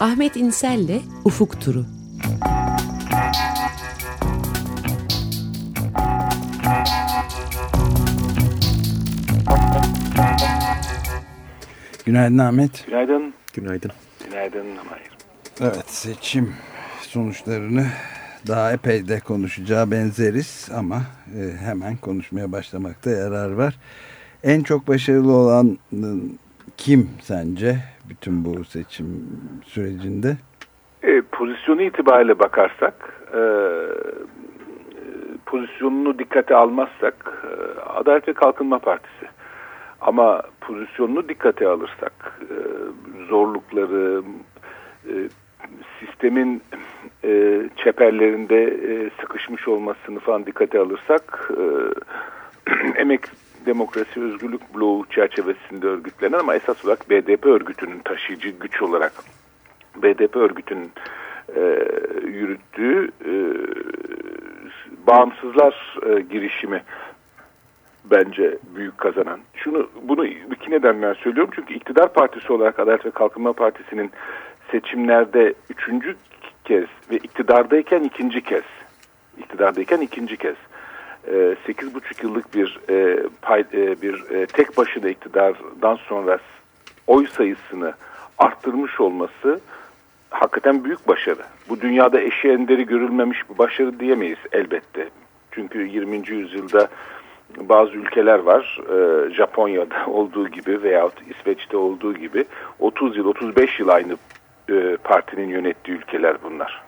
Ahmet İnsel'le Ufuk Turu. Günaydın Ahmet. Günaydın. Günaydın. Günaydın Mahir. Evet seçim sonuçlarını daha epey de konuşacağı benzeriz ama e, hemen konuşmaya başlamakta yarar var. En çok başarılı olan kim sence bütün bu seçim sürecinde? E, pozisyonu itibariyle bakarsak, e, pozisyonunu dikkate almazsak e, Adalet ve Kalkınma Partisi. Ama pozisyonunu dikkate alırsak, e, zorlukları, e, sistemin e, çeperlerinde e, sıkışmış olmasını falan dikkate alırsak, e, emek demokrasi özgürlük bloğu çerçevesinde örgütlenen ama esas olarak BDP örgütünün taşıyıcı güç olarak BDP örgütünün e, yürüttüğü e, bağımsızlar e, girişimi bence büyük kazanan. Şunu bunu iki nedenler söylüyorum çünkü iktidar partisi olarak Adalet ve Kalkınma Partisi'nin seçimlerde üçüncü kez ve iktidardayken ikinci kez iktidardayken ikinci kez sekiz buçuk yıllık bir e, pay, e, bir e, tek başına iktidardan sonra oy sayısını arttırmış olması hakikaten büyük başarı. Bu dünyada eşi enderi görülmemiş bir başarı diyemeyiz elbette. Çünkü 20. yüzyılda bazı ülkeler var. E, Japonya'da olduğu gibi veyahut İsveç'te olduğu gibi 30 yıl 35 yıl aynı e, partinin yönettiği ülkeler bunlar.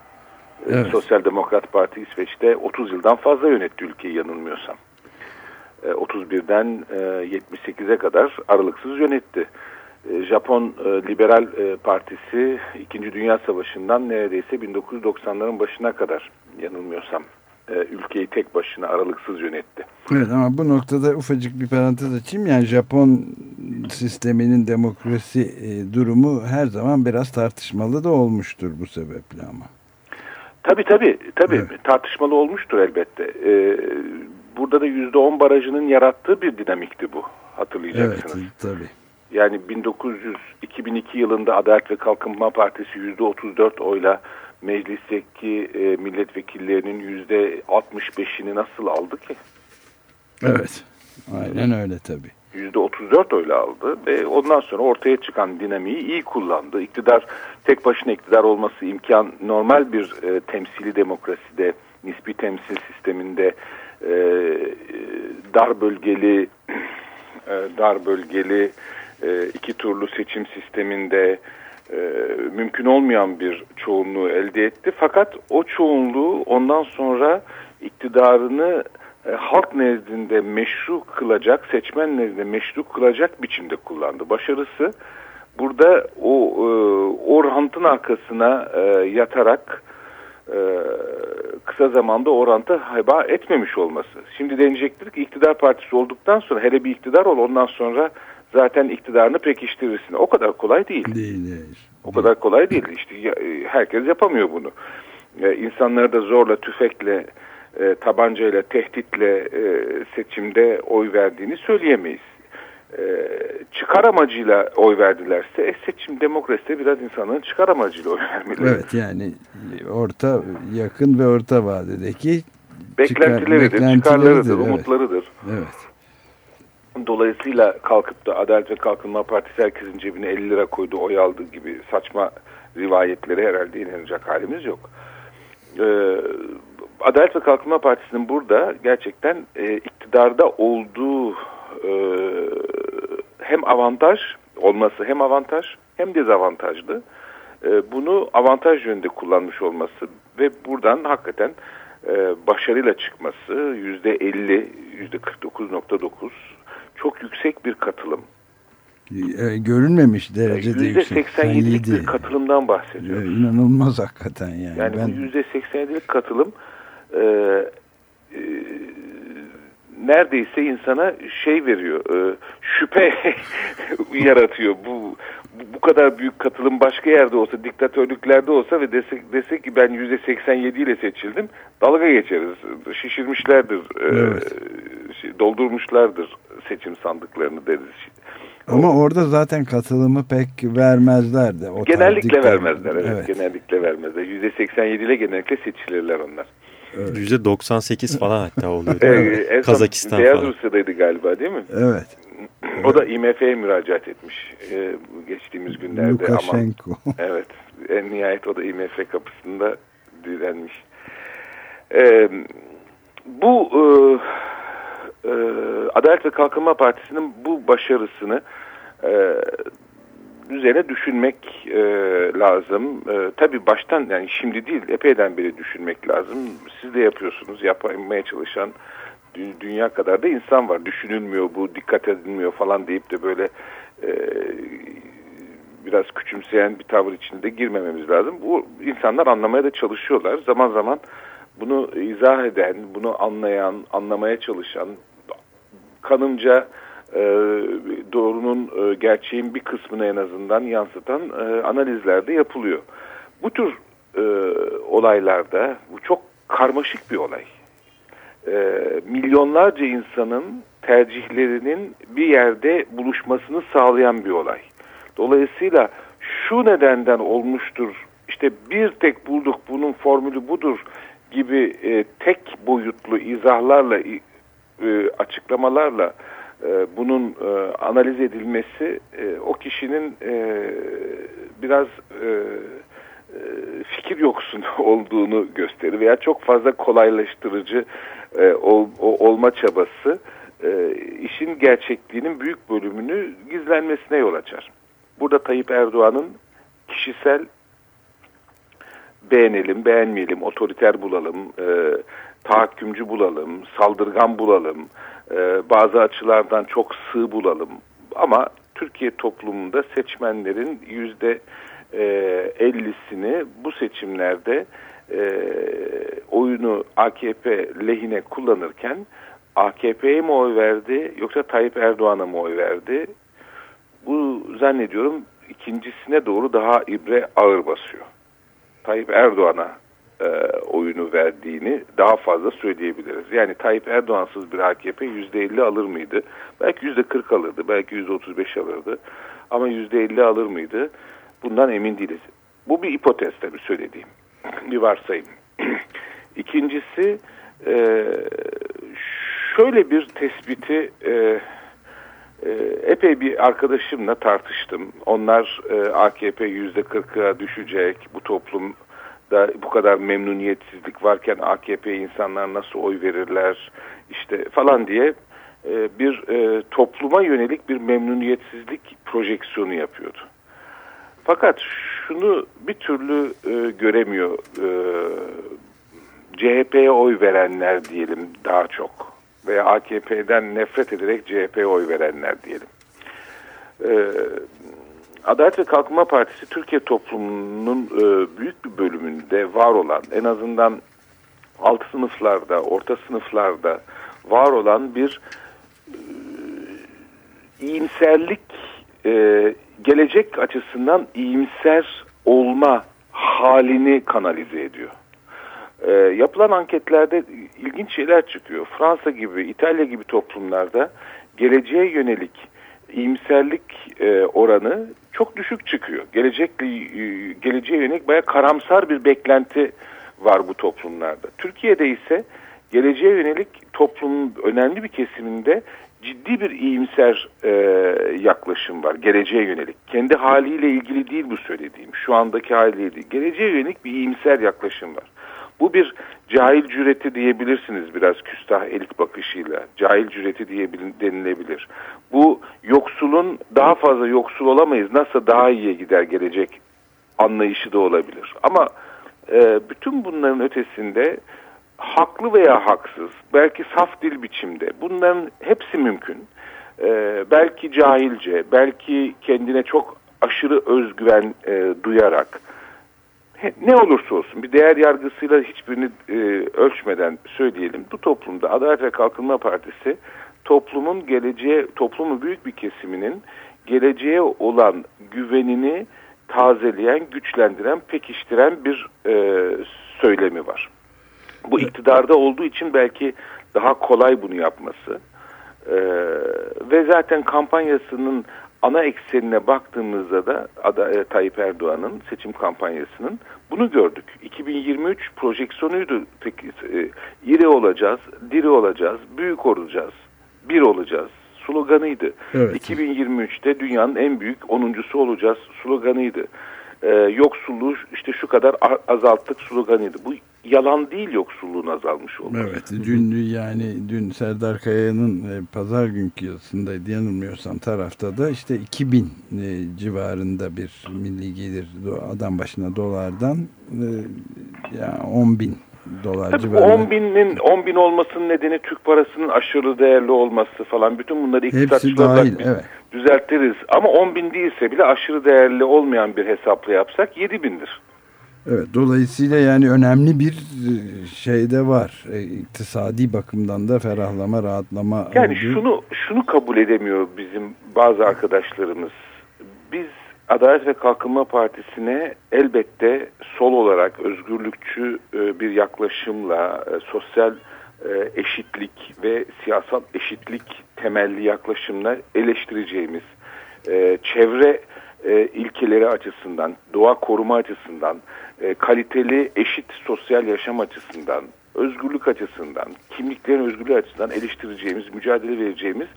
E, evet. Sosyal Demokrat Parti İsveç'te 30 yıldan fazla yönetti ülkeyi yanılmıyorsam. 31'den e, 78'e kadar aralıksız yönetti. Japon Liberal Partisi 2. Dünya Savaşı'ndan neredeyse 1990'ların başına kadar yanılmıyorsam ülkeyi tek başına aralıksız yönetti. Evet ama bu noktada ufacık bir parantez açayım. Yani Japon sisteminin demokrasi durumu her zaman biraz tartışmalı da olmuştur bu sebeple ama. Tabii tabii. tabii. Evet. Tartışmalı olmuştur elbette. Ee, burada da %10 barajının yarattığı bir dinamikti bu. Hatırlayacaksınız. Evet tabii. Yani 1900 2002 yılında Adalet ve Kalkınma Partisi %34 oyla meclisteki e, milletvekillerinin %65'ini nasıl aldı ki? Evet. Aynen öyle tabii. %34 öyle aldı ve ondan sonra ortaya çıkan dinamiği iyi kullandı. İktidar tek başına iktidar olması imkan normal bir e, temsili demokraside, nispi temsil sisteminde e, dar bölgeli e, dar bölgeli e, iki turlu seçim sisteminde e, mümkün olmayan bir çoğunluğu elde etti. Fakat o çoğunluğu ondan sonra iktidarını e, halk nezdinde meşru kılacak, seçmen nezdinde meşru kılacak biçimde kullandı. Başarısı burada o e, orantın arkasına e, yatarak e, kısa zamanda orantı heba etmemiş olması. Şimdi denecektir ki iktidar partisi olduktan sonra hele bir iktidar ol ondan sonra zaten iktidarını pekiştirirsin. O kadar kolay değil. Değil, değil. O kadar kolay değil. İşte herkes yapamıyor bunu. E, insanları da zorla, tüfekle e, tabancayla, tehditle e, seçimde oy verdiğini söyleyemeyiz. E, çıkar amacıyla oy verdilerse e, seçim demokraside biraz insanların çıkar amacıyla oy vermeleri. Evet yani orta yakın ve orta vadedeki beklentileridir, çıkar, çıkarlarıdır, evet. umutlarıdır. Evet. Dolayısıyla kalkıp da Adalet ve Kalkınma Partisi herkesin cebine 50 lira koydu, oy aldı gibi saçma rivayetleri herhalde inanacak halimiz yok. Ee, Adalet ve Kalkınma Partisi'nin burada gerçekten e, iktidarda olduğu e, hem avantaj olması hem avantaj hem dezavantajlı. E, bunu avantaj yönünde kullanmış olması ve buradan hakikaten e, başarıyla çıkması yüzde 50, yüzde 49.9 çok yüksek bir katılım. E, görünmemiş derecede yüksek. %87'lik bir katılımdan bahsediyoruz. İnanılmaz hakikaten yani. Yani ben... bu %87'lik katılım e, e, neredeyse insana şey veriyor, e, şüphe yaratıyor. Bu bu kadar büyük katılım başka yerde olsa, diktatörlüklerde olsa ve desek, desek ki ben yüzde 87 ile seçildim, dalga geçeriz. Şişirmişlerdir, e, evet. e, doldurmuşlardır seçim sandıklarını deriz. Ama orada zaten katılımı pek vermezler de. O genellikle vermezler. Evet, evet. Genellikle vermezler. %87 ile genellikle seçilirler onlar. Evet. %98 falan hatta oluyor. ee, Kazakistan Beyaz falan. Rusya'daydı galiba değil mi? Evet. O da IMF'ye müracaat etmiş e, geçtiğimiz günlerde. Lukashenko. Ama, evet. En nihayet o da IMF kapısında direnmiş. E, bu e, e, Adalet ve Kalkınma Partisi'nin bu başarısını e, üzerine düşünmek e, lazım. E, tabii baştan yani şimdi değil epeyden beri düşünmek lazım. Siz de yapıyorsunuz yapmaya çalışan dünya kadar da insan var. Düşünülmüyor bu dikkat edilmiyor falan deyip de böyle e, biraz küçümseyen bir tavır içinde girmememiz lazım. Bu insanlar anlamaya da çalışıyorlar. Zaman zaman bunu izah eden, bunu anlayan, anlamaya çalışan, kanımca e, doğrunun, e, gerçeğin bir kısmını en azından yansıtan e, analizler de yapılıyor. Bu tür e, olaylarda, bu çok karmaşık bir olay. E, milyonlarca insanın tercihlerinin bir yerde buluşmasını sağlayan bir olay. Dolayısıyla şu nedenden olmuştur, işte bir tek bulduk bunun formülü budur gibi e, tek boyutlu izahlarla, e, açıklamalarla bunun e, analiz edilmesi e, o kişinin e, biraz fikir yoksun olduğunu gösterir veya çok fazla kolaylaştırıcı olma çabası işin gerçekliğinin büyük bölümünü gizlenmesine yol açar. Burada Tayyip Erdoğan'ın kişisel beğenelim, beğenmeyelim, otoriter bulalım, e, tahakkümcü bulalım, saldırgan bulalım, e, bazı açılardan çok sığ bulalım. Ama Türkiye toplumunda seçmenlerin yüzde 50'sini bu seçimlerde e, oyunu AKP lehine kullanırken AKP'ye mi oy verdi yoksa Tayyip Erdoğan'a mı oy verdi? Bu zannediyorum ikincisine doğru daha ibre ağır basıyor. Tayyip Erdoğan'a e, oyunu verdiğini daha fazla söyleyebiliriz. Yani Tayyip Erdoğan'sız bir AKP %50 alır mıydı? Belki %40 alırdı, belki %35 alırdı. Ama %50 alır mıydı? Bundan emin değiliz. Bu bir hipotez tabii söylediğim. Bir varsayım. İkincisi e, şöyle bir tespiti e, e, epey bir arkadaşımla tartıştım. Onlar e, AKP yüzde kırk'a düşecek, bu toplum da bu kadar memnuniyetsizlik varken AKP insanlar nasıl oy verirler işte falan diye e, bir e, topluma yönelik bir memnuniyetsizlik projeksiyonu yapıyordu. Fakat şunu bir türlü e, göremiyor e, CHP'ye oy verenler diyelim daha çok veya AKP'den nefret ederek CHP'ye oy verenler diyelim. E, Adalet ve Kalkınma Partisi Türkiye toplumunun e, büyük bir bölümünde var olan en azından alt sınıflarda, orta sınıflarda var olan bir e, iyimserlik e, gelecek açısından iyimser olma halini kanalize ediyor. E, yapılan anketlerde ilginç şeyler çıkıyor. Fransa gibi, İtalya gibi toplumlarda geleceğe yönelik iyimserlik e, oranı çok düşük çıkıyor. Gelecekle geleceğe yönelik bayağı karamsar bir beklenti var bu toplumlarda. Türkiye'de ise geleceğe yönelik toplumun önemli bir kesiminde ciddi bir iyimser e, yaklaşım var geleceğe yönelik. Kendi haliyle ilgili değil bu söylediğim. Şu andaki haliyle değil. Geleceğe yönelik bir iyimser yaklaşım var. Bu bir cahil cüreti diyebilirsiniz biraz küstah elit bakışıyla. Cahil cüreti diye denilebilir. Bu yoksulun daha fazla yoksul olamayız. Nasıl daha iyiye gider gelecek anlayışı da olabilir. Ama e, bütün bunların ötesinde haklı veya haksız, belki saf dil biçimde bunların hepsi mümkün. E, belki cahilce, belki kendine çok aşırı özgüven e, duyarak ne olursa olsun bir değer yargısıyla hiçbirini e, ölçmeden söyleyelim. Bu toplumda Adalet ve Kalkınma Partisi toplumun geleceğe, toplumun büyük bir kesiminin geleceğe olan güvenini tazeleyen, güçlendiren, pekiştiren bir e, söylemi var. Bu iktidarda olduğu için belki daha kolay bunu yapması. Ee, ve zaten kampanyasının ana eksenine baktığımızda da Ada, e, Tayyip Erdoğan'ın seçim kampanyasının bunu gördük. 2023 projeksiyonuydu. Tek, e, iri olacağız, diri olacağız, büyük olacağız, bir olacağız sloganıydı. Evet. 2023'te dünyanın en büyük onuncusu olacağız sloganıydı e, yoksulluğu işte şu kadar azalttık sloganıydı. Bu yalan değil yoksulluğun azalmış olması. Evet dün yani dün Serdar Kaya'nın e, pazar günkü yazısındaydı yanılmıyorsam tarafta da işte 2000 e, civarında bir milli gelir adam başına dolardan e, yani 10 bin dolar Tabii civarında. 10 binin 10 bin olmasının nedeni Türk parasının aşırı değerli olması falan bütün bunları iktisatçılar evet. düzeltiriz. Ama 10 bin değilse bile aşırı değerli olmayan bir hesapla yapsak 7 bindir. Evet dolayısıyla yani önemli bir e, şey de var. E, iktisadi bakımdan da ferahlama, rahatlama. Yani olduğu... şunu şunu kabul edemiyor bizim bazı arkadaşlarımız. Biz Adalet ve Kalkınma Partisi'ne elbette sol olarak özgürlükçü e, bir yaklaşımla e, sosyal eşitlik ve siyasal eşitlik temelli yaklaşımla eleştireceğimiz çevre ilkeleri açısından, doğa koruma açısından, kaliteli eşit sosyal yaşam açısından, özgürlük açısından, kimliklerin özgürlüğü açısından eleştireceğimiz, mücadele vereceğimiz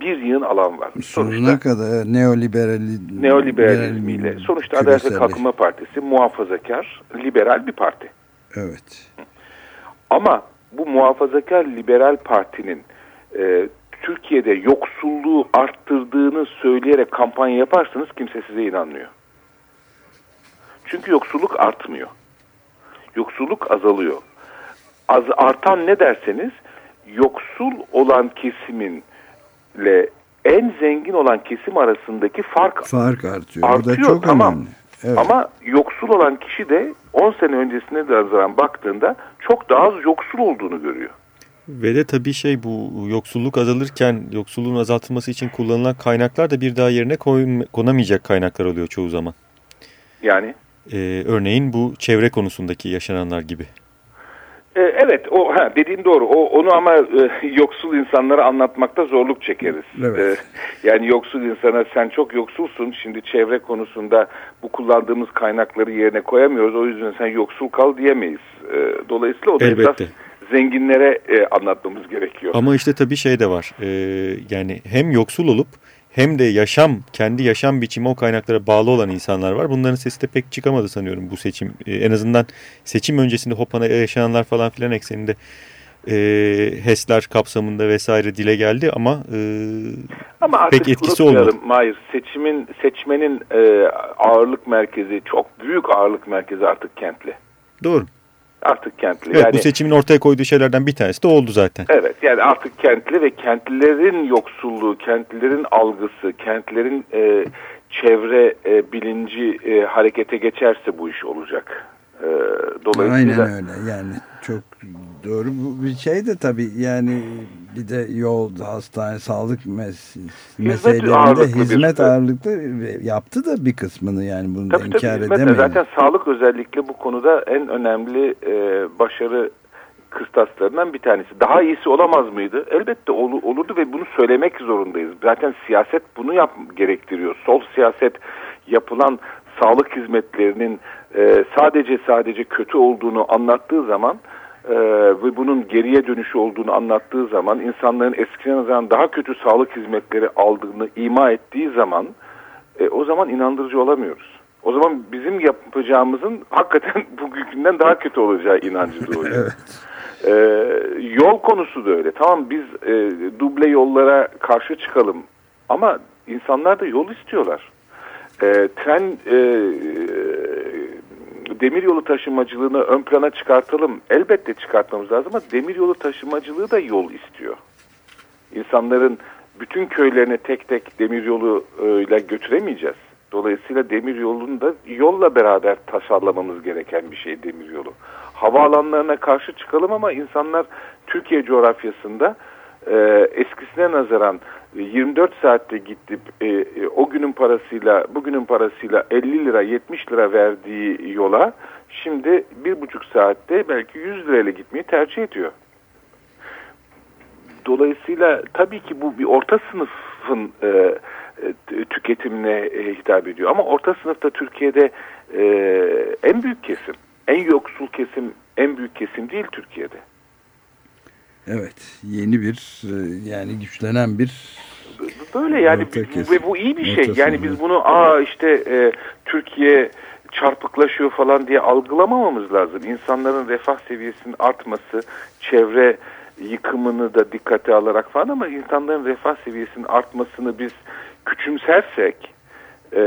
bir yığın alan var. Sonuna kadar neoliberali, neoliberalizmiyle. Sonuçta Adalet ve Kalkınma Partisi muhafazakar, liberal bir parti. Evet. Ama bu muhafazakar liberal partinin e, Türkiye'de yoksulluğu arttırdığını söyleyerek kampanya yaparsanız kimse size inanmıyor. Çünkü yoksulluk artmıyor. Yoksulluk azalıyor. Az artan ne derseniz yoksul olan kesimin ile en zengin olan kesim arasındaki fark fark artıyor. artıyor. Da çok tamam. önemli. Evet. Ama yoksul olan kişi de 10 sene öncesine de nazaran baktığında çok daha az yoksul olduğunu görüyor. Ve de tabii şey bu yoksulluk azalırken yoksulluğun azaltılması için kullanılan kaynaklar da bir daha yerine koyun, konamayacak kaynaklar oluyor çoğu zaman. Yani? Ee, örneğin bu çevre konusundaki yaşananlar gibi. E, evet, o ha, dediğin doğru. O onu ama e, yoksul insanlara anlatmakta zorluk çekeriz. Evet. E, yani yoksul insana sen çok yoksulsun. Şimdi çevre konusunda bu kullandığımız kaynakları yerine koyamıyoruz. O yüzden sen yoksul kal diyemeyiz. E, dolayısıyla o da Elbette. esas zenginlere e, anlatmamız gerekiyor. Ama işte tabii şey de var. E, yani hem yoksul olup hem de yaşam, kendi yaşam biçimi o kaynaklara bağlı olan insanlar var. Bunların sesi de pek çıkamadı sanıyorum bu seçim. Ee, en azından seçim öncesinde Hopan'a yaşananlar falan filan ekseninde e, HES'ler kapsamında vesaire dile geldi ama, e, ama pek etkisi olmadı. Hayır, seçimin, seçmenin e, ağırlık merkezi, çok büyük ağırlık merkezi artık kentli. Doğru artık kentli. Evet yani, bu seçimin ortaya koyduğu şeylerden bir tanesi de oldu zaten. Evet yani artık kentli ve kentlilerin yoksulluğu, kentlilerin algısı, kentlilerin e, çevre e, bilinci e, harekete geçerse bu iş olacak. E, dolayısıyla... Aynen öyle yani çok doğru bir şey de tabii yani bir de yol, hastane, sağlık mes meselelerinde ağırlıklı hizmet bir, ağırlıklı yaptı da bir kısmını yani bunu tabii, inkar tabii, edemeyiz. Zaten sağlık özellikle bu konuda en önemli e, başarı kıstaslarından bir tanesi. Daha iyisi olamaz mıydı? Elbette ol, olurdu ve bunu söylemek zorundayız. Zaten siyaset bunu yap gerektiriyor. Sol siyaset yapılan sağlık hizmetlerinin e, sadece sadece kötü olduğunu anlattığı zaman e, ve bunun geriye dönüşü olduğunu anlattığı zaman insanların eskiden nazaran daha kötü sağlık hizmetleri aldığını ima ettiği zaman e, o zaman inandırıcı olamıyoruz. O zaman bizim yapacağımızın hakikaten bugünkünden daha kötü olacağı inancı doğuyor. evet. Ee, yol konusu da öyle. Tamam biz e, duble yollara karşı çıkalım ama insanlar da yol istiyorlar. E, tren e, demiryolu taşımacılığını ön plana çıkartalım. Elbette çıkartmamız lazım ama demiryolu taşımacılığı da yol istiyor. İnsanların bütün köylerine tek tek demiryolu ile götüremeyeceğiz. Dolayısıyla demiryolunu da yolla beraber tasarlamamız gereken bir şey demiryolu. Havaalanlarına karşı çıkalım ama insanlar Türkiye coğrafyasında e, eskisine nazaran 24 saatte gittip e, e, o günün parasıyla bugünün parasıyla 50 lira 70 lira verdiği yola şimdi bir buçuk saatte belki 100 lirayla gitmeyi tercih ediyor. Dolayısıyla tabii ki bu bir orta sınıfın e, tüketimine e, hitap ediyor. Ama orta sınıfta Türkiye'de e, en büyük kesim, en yoksul kesim, en büyük kesim değil Türkiye'de. Evet, yeni bir e, yani güçlenen bir böyle yani ve bu iyi bir şey. Yani biz bunu aa işte e, Türkiye çarpıklaşıyor falan diye algılamamamız lazım. İnsanların refah seviyesinin artması, çevre yıkımını da dikkate alarak falan ama insanların refah seviyesinin artmasını biz küçümsersek e,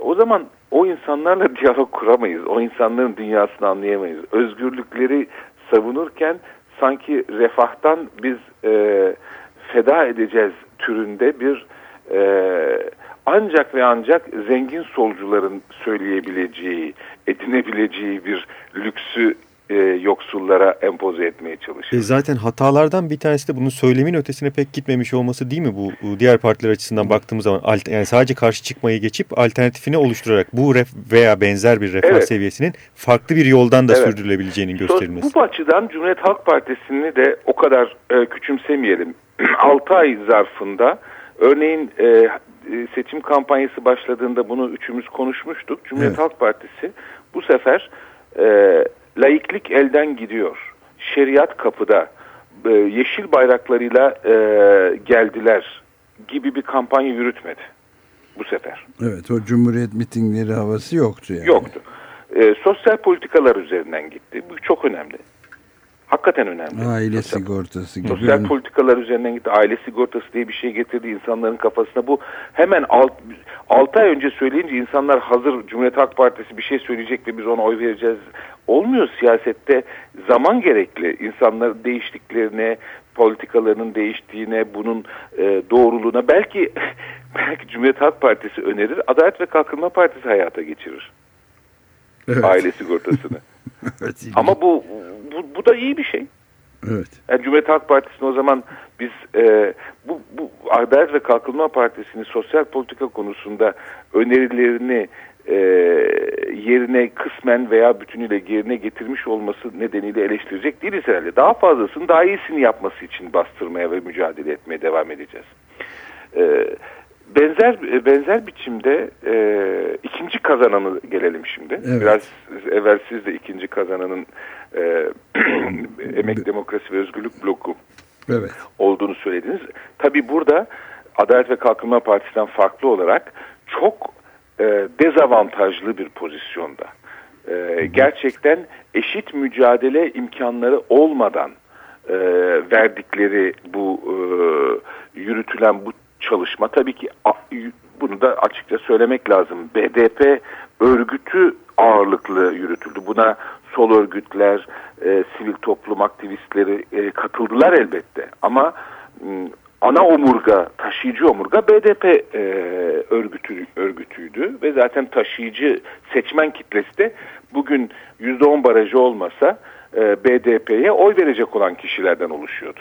o zaman o insanlarla diyalog kuramayız. O insanların dünyasını anlayamayız. Özgürlükleri savunurken sanki refahtan biz e, feda edeceğiz türünde bir e, ancak ve ancak zengin solcuların söyleyebileceği, edinebileceği bir lüksü e, yoksullara empoze etmeye çalışıyor. E zaten hatalardan bir tanesi de bunun söylemin ötesine pek gitmemiş olması değil mi bu diğer partiler açısından baktığımız zaman yani sadece karşı çıkmayı geçip alternatifini oluşturarak bu ref veya benzer bir refah evet. seviyesinin farklı bir yoldan da evet. sürdürülebileceğinin gösterilmesi. Bu açıdan Cumhuriyet Halk Partisi'ni de o kadar e, küçümsemeyelim. 6 ay zarfında örneğin e, e, seçim kampanyası başladığında bunu üçümüz konuşmuştuk. Cumhuriyet evet. Halk Partisi bu sefer e, laiklik elden gidiyor. Şeriat kapıda. E, yeşil bayraklarıyla e, geldiler gibi bir kampanya yürütmedi bu sefer. Evet o Cumhuriyet mitingleri havası yoktu yani. Yoktu. E, sosyal politikalar üzerinden gitti. Bu çok önemli. Hakikaten önemli. Aile sosyal, sigortası gibi. Sosyal politikalar üzerinden gitti. Aile sigortası diye bir şey getirdi insanların kafasına. Bu hemen 6 ay önce söyleyince insanlar hazır Cumhuriyet Halk Partisi bir şey söyleyecek ve biz ona oy vereceğiz. Olmuyor siyasette. Zaman gerekli. İnsanların değiştiklerine, politikalarının değiştiğine, bunun e, doğruluğuna belki belki Cumhuriyet Halk Partisi önerir. Adalet ve Kalkınma Partisi hayata geçirir. Evet. Aile sigortasını. evet, Ama bu bu, bu da iyi bir şey. Evet. Yani Cumhuriyet Halk Partisi'nin o zaman biz e, bu, bu Adalet ve Kalkınma Partisi'nin sosyal politika konusunda önerilerini e, yerine kısmen veya bütünüyle yerine getirmiş olması nedeniyle eleştirecek değiliz herhalde. Daha fazlasını daha iyisini yapması için bastırmaya ve mücadele etmeye devam edeceğiz. E, benzer benzer biçimde e, ikinci kazananı gelelim şimdi. Evet. Biraz evvel siz de ikinci kazananın e, Emek Demokrasi ve Özgürlük Bloku evet. olduğunu söylediniz. Tabi burada Adalet ve Kalkınma Partisi'nden farklı olarak çok e, dezavantajlı bir pozisyonda. E, gerçekten eşit mücadele imkanları olmadan e, verdikleri bu e, yürütülen bu çalışma tabii ki bunu da açıkça söylemek lazım. BDP örgütü ağırlıklı yürütüldü. Buna sol örgütler, e, sivil toplum aktivistleri e, katıldılar elbette. Ama ana omurga, taşıyıcı omurga BDP e, örgütü, örgütüydü ve zaten taşıyıcı seçmen kitlesi de bugün %10 barajı olmasa e, BDP'ye oy verecek olan kişilerden oluşuyordu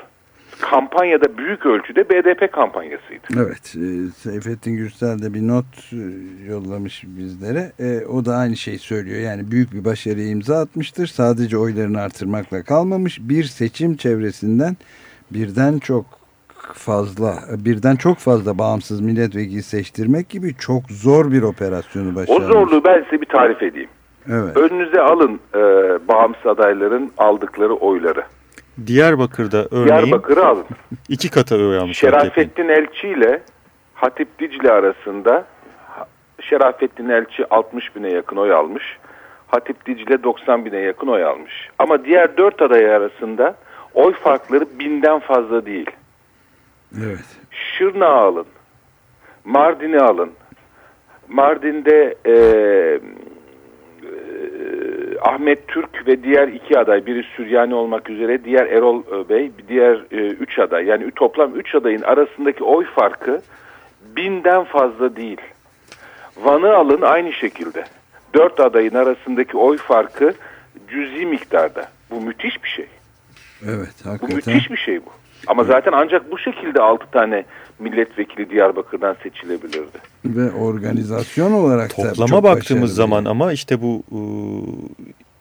kampanyada büyük ölçüde BDP kampanyasıydı. Evet. E, Seyfettin Gürsel de bir not e, yollamış bizlere. E, o da aynı şeyi söylüyor. Yani büyük bir başarıya imza atmıştır. Sadece oylarını artırmakla kalmamış. Bir seçim çevresinden birden çok fazla birden çok fazla bağımsız milletvekili seçtirmek gibi çok zor bir operasyonu başarmış. O zorluğu ben size bir tarif edeyim. Evet. Önünüze alın e, bağımsız adayların aldıkları oyları. Diyarbakır'da örneğin Diyarbakır'ı alın. iki kata oy almış. Şerafettin Elçi ile Hatip Dicle arasında Şerafettin Elçi 60 bine yakın oy almış. Hatip Dicle 90 bine yakın oy almış. Ama diğer dört aday arasında oy farkları binden fazla değil. Evet. Şırna alın. Mardin'i alın. Mardin'de e, Ahmet Türk ve diğer iki aday, biri Süryani olmak üzere diğer Erol Bey, diğer e, üç aday yani toplam üç adayın arasındaki oy farkı binden fazla değil. Van'ı alın aynı şekilde. Dört adayın arasındaki oy farkı cüzi miktarda. Bu müthiş bir şey. Evet, hakikaten. Bu müthiş bir şey bu. Ama zaten ancak bu şekilde altı tane milletvekili Diyarbakır'dan seçilebilirdi. Ve organizasyon olarak Toplama baktığımız zaman ama işte bu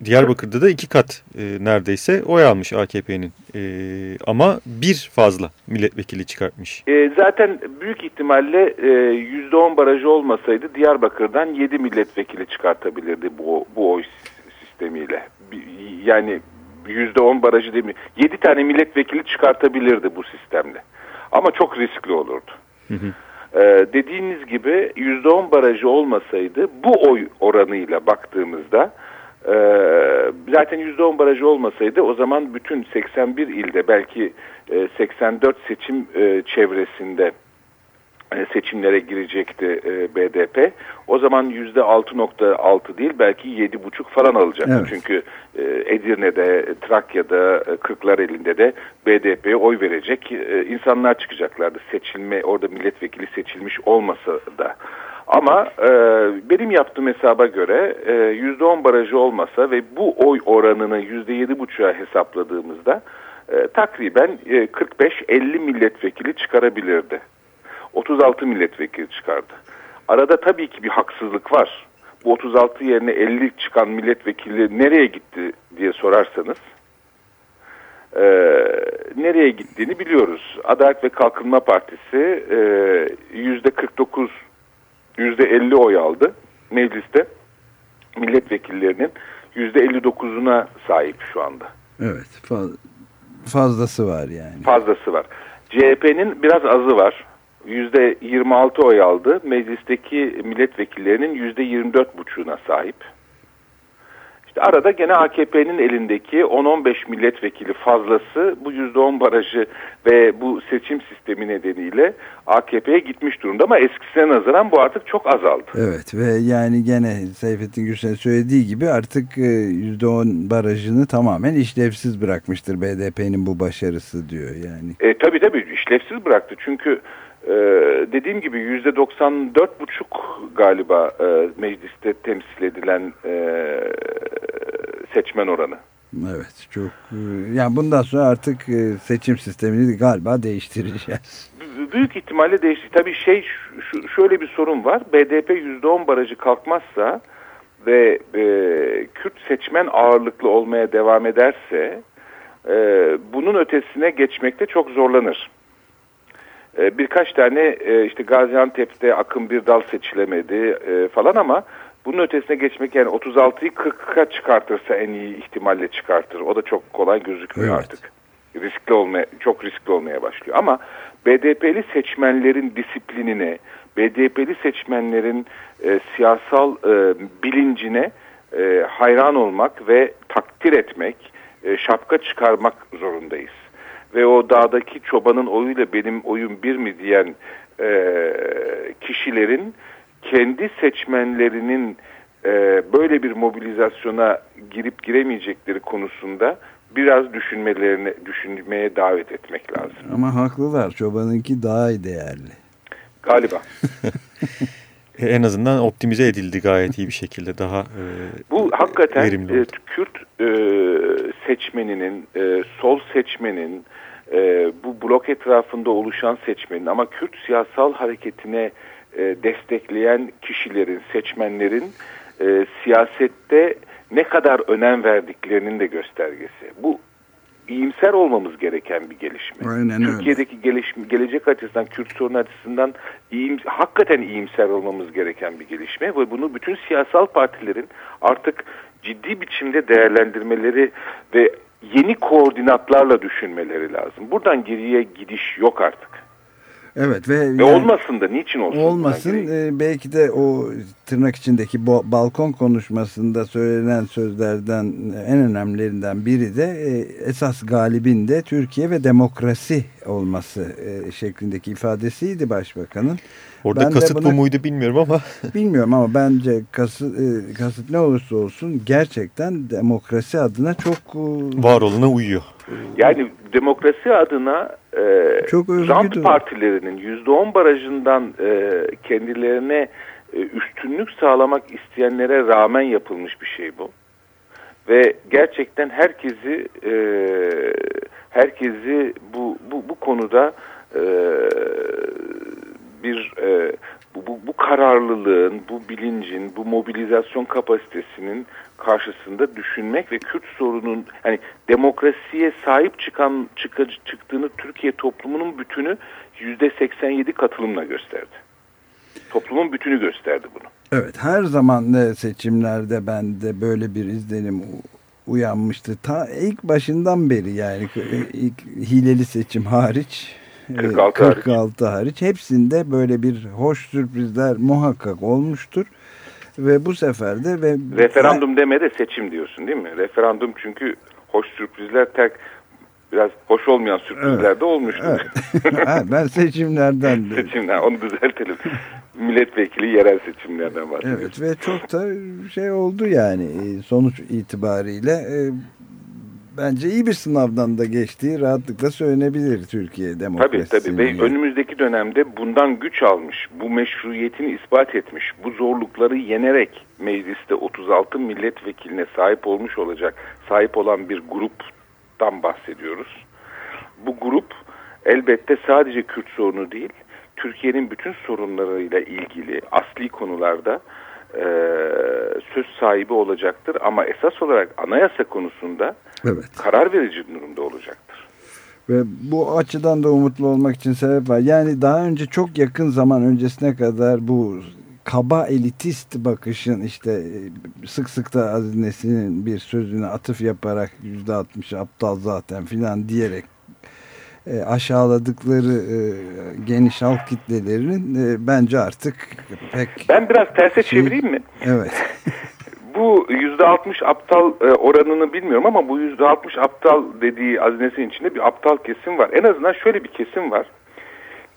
Diyarbakır'da da iki kat e, neredeyse oy almış AKP'nin. E, ama bir fazla milletvekili çıkartmış. E, zaten büyük ihtimalle e, %10 barajı olmasaydı Diyarbakır'dan 7 milletvekili çıkartabilirdi bu, bu oy sistemiyle. Yani %10 barajı değil mi? 7 tane milletvekili çıkartabilirdi bu sistemle. Ama çok riskli olurdu. Hı hı. Ee, dediğiniz gibi %10 barajı olmasaydı bu oy oranıyla baktığımızda e, zaten %10 barajı olmasaydı o zaman bütün 81 ilde belki e, 84 seçim e, çevresinde seçimlere girecekti e, BDP. O zaman yüzde 6.6 değil belki 7.5 falan alacaktı. Evet. Çünkü e, Edirne'de, Trakya'da, Kırklareli'nde de BDP'ye oy verecek insanlar çıkacaklardı. Seçilme, orada milletvekili seçilmiş olmasa da. Ama e, benim yaptığım hesaba göre yüzde on barajı olmasa ve bu oy oranını yüzde yedi buçuğa hesapladığımızda e, takriben e, 45-50 milletvekili çıkarabilirdi. 36 milletvekili çıkardı. Arada tabii ki bir haksızlık var. Bu 36 yerine 50 çıkan milletvekili nereye gitti diye sorarsanız e, nereye gittiğini biliyoruz. Adalet ve Kalkınma Partisi e, yüzde 49 yüzde 50 oy aldı mecliste milletvekillerinin yüzde 59'una sahip şu anda. Evet fazlası var yani. Fazlası var. CHP'nin biraz azı var. %26 oy aldı. Meclisteki milletvekillerinin %24,5'una sahip. İşte arada gene AKP'nin elindeki 10-15 milletvekili fazlası bu %10 barajı ve bu seçim sistemi nedeniyle AKP'ye gitmiş durumda ama eskisine nazaran bu artık çok azaldı. Evet ve yani gene Seyfettin Gürsel'in söylediği gibi artık %10 e, barajını tamamen işlevsiz bırakmıştır BDP'nin bu başarısı diyor yani. E, tabii tabii işlevsiz bıraktı çünkü ee, dediğim gibi yüzde 94 buçuk galiba e, mecliste temsil edilen e, seçmen oranı. Evet çok e, yani bundan sonra artık e, seçim sistemini galiba değiştireceğiz. Büyük ihtimalle değişti. Tabii şey şu, şöyle bir sorun var. BDP yüzde on barajı kalkmazsa ve e, Kürt seçmen ağırlıklı olmaya devam ederse e, bunun ötesine geçmekte çok zorlanır. E, birkaç tane e, işte Gaziantep'te akım bir dal seçilemedi e, falan ama bunun ötesine geçmek yani 36'yı 40'a çıkartırsa en iyi ihtimalle çıkartır. O da çok kolay gözükmüyor evet. artık. Riskli olmaya, çok riskli olmaya başlıyor. Ama BDP'li seçmenlerin disiplinine, BDP'li seçmenlerin e, siyasal e, bilincine e, hayran olmak ve takdir etmek, e, şapka çıkarmak zorundayız ve o dağdaki çobanın oyuyla benim oyun bir mi diyen e, kişilerin kendi seçmenlerinin e, böyle bir mobilizasyona girip giremeyecekleri konusunda biraz düşünmelerini düşünmeye davet etmek lazım. Ama haklılar. Çobanınki daha değerli. Galiba. en azından optimize edildi gayet iyi bir şekilde daha e, Bu hakikaten e, Kürt e, seçmeninin, e, sol seçmenin, e, bu blok etrafında oluşan seçmenin ama Kürt siyasal hareketine e, destekleyen kişilerin, seçmenlerin e, siyasette ne kadar önem verdiklerinin de göstergesi. Bu iyimser olmamız gereken bir gelişme. Aynen Türkiye'deki gelişme, gelecek açısından, Kürt sorunu açısından iyim, hakikaten iyimser olmamız gereken bir gelişme ve bunu bütün siyasal partilerin artık ciddi biçimde değerlendirmeleri ve yeni koordinatlarla düşünmeleri lazım. Buradan geriye gidiş yok artık. Evet ve, ve yani, olmasın da niçin olsun? Olmasın e, belki de o tırnak içindeki bo, balkon konuşmasında söylenen sözlerden en önemlilerinden biri de e, esas galibin de Türkiye ve demokrasi olması e, şeklindeki ifadesiydi başbakanın. Orada ben kasıt buna, bu muydu bilmiyorum ama. bilmiyorum ama bence kasıt, e, kasıt ne olursa olsun gerçekten demokrasi adına çok... E, Var olana uyuyor. Yani demokrasi adına e, çok rant partilerinin %10 barajından e, kendilerine e, üstünlük sağlamak isteyenlere rağmen yapılmış bir şey bu. Ve gerçekten herkesi e, herkesi bu, bu, bu konuda e, bir e, bu, bu, bu kararlılığın, bu bilincin, bu mobilizasyon kapasitesinin karşısında düşünmek ve Kürt sorunun hani demokrasiye sahip çıkan çıkı, çıktığını Türkiye toplumunun bütünü yüzde 87 katılımla gösterdi. Toplumun bütünü gösterdi bunu. Evet her zaman seçimlerde bende böyle bir izlenim uyanmıştı. Ta ilk başından beri yani ilk hileli seçim hariç 46, 46 hariç. hariç hepsinde böyle bir hoş sürprizler muhakkak olmuştur. Ve bu sefer de ve referandum deme de seçim diyorsun değil mi? Referandum çünkü hoş sürprizler tek biraz hoş olmayan sürprizler evet. de olmuştu. Evet. ben seçimlerden seçimler onu düzeltelim. Milletvekili yerel seçimlerden bahsediyoruz. Evet ve çok da şey oldu yani sonuç itibariyle e, bence iyi bir sınavdan da geçtiği rahatlıkla söylenebilir Türkiye demokrasisi. Tabii tabii ve önümüzdeki dönemde bundan güç almış, bu meşruiyetini ispat etmiş, bu zorlukları yenerek mecliste 36 milletvekiline sahip olmuş olacak, sahip olan bir gruptan bahsediyoruz. Bu grup elbette sadece Kürt sorunu değil, Türkiye'nin bütün sorunlarıyla ilgili asli konularda e, söz sahibi olacaktır. Ama esas olarak anayasa konusunda evet. karar verici durumda olacaktır. Ve bu açıdan da umutlu olmak için sebep var. Yani daha önce çok yakın zaman öncesine kadar bu kaba elitist bakışın işte sık sık da Aziz Nesin'in bir sözüne atıf yaparak yüzde altmış aptal zaten filan diyerek e, aşağıladıkları e, geniş halk kitlelerinin e, bence artık pek... Ben biraz terse şey, çevireyim mi? Evet. bu yüzde altmış aptal oranını bilmiyorum ama bu yüzde altmış aptal dediği Azines'in içinde bir aptal kesim var. En azından şöyle bir kesim var.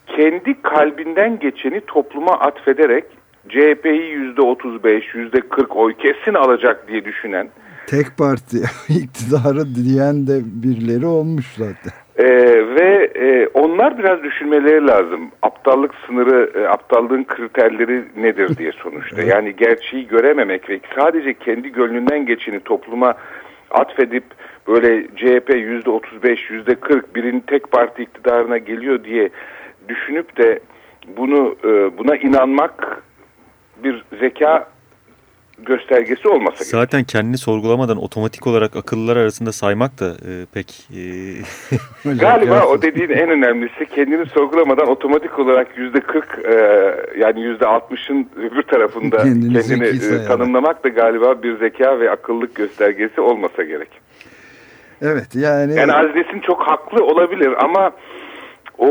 Kendi kalbinden geçeni topluma atfederek CHP'yi yüzde otuz beş, yüzde kırk oy kesin alacak diye düşünen... Tek parti iktidarı diyen de birileri olmuş zaten. Ee, ve e, onlar biraz düşünmeleri lazım. Aptallık sınırı, e, aptallığın kriterleri nedir diye sonuçta. Yani gerçeği görememek ve sadece kendi gönlünden geçeni topluma atfedip böyle CHP yüzde 35, yüzde 40 birinin tek parti iktidarına geliyor diye düşünüp de bunu e, buna inanmak bir zeka göstergesi olmasa gerek. Zaten kendini sorgulamadan otomatik olarak akıllılar arasında saymak da e, pek... E... Galiba o dediğin en önemlisi kendini sorgulamadan otomatik olarak yüzde kırk e, yani yüzde altmışın öbür tarafında kendini, kendini e, tanımlamak da galiba bir zeka ve akıllık göstergesi olmasa gerek. Evet yani... Yani Aziz'in çok haklı olabilir ama o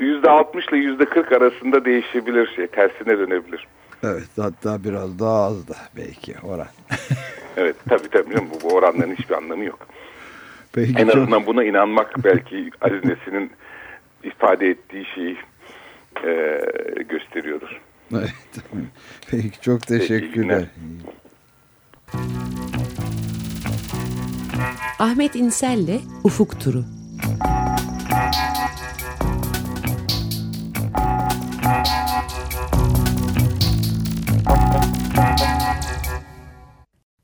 yüzde altmış ile yüzde kırk arasında değişebilir şey tersine dönebilir. Evet hatta biraz daha az da belki oran. evet tabii tabii bu, bu oranların hiçbir anlamı yok. Peki en çok... azından buna inanmak belki Aziz Nesin'in ifade ettiği şeyi e, gösteriyordur. Evet. Peki çok teşekkürler. Ahmet İnsel'le Ufuk Turu.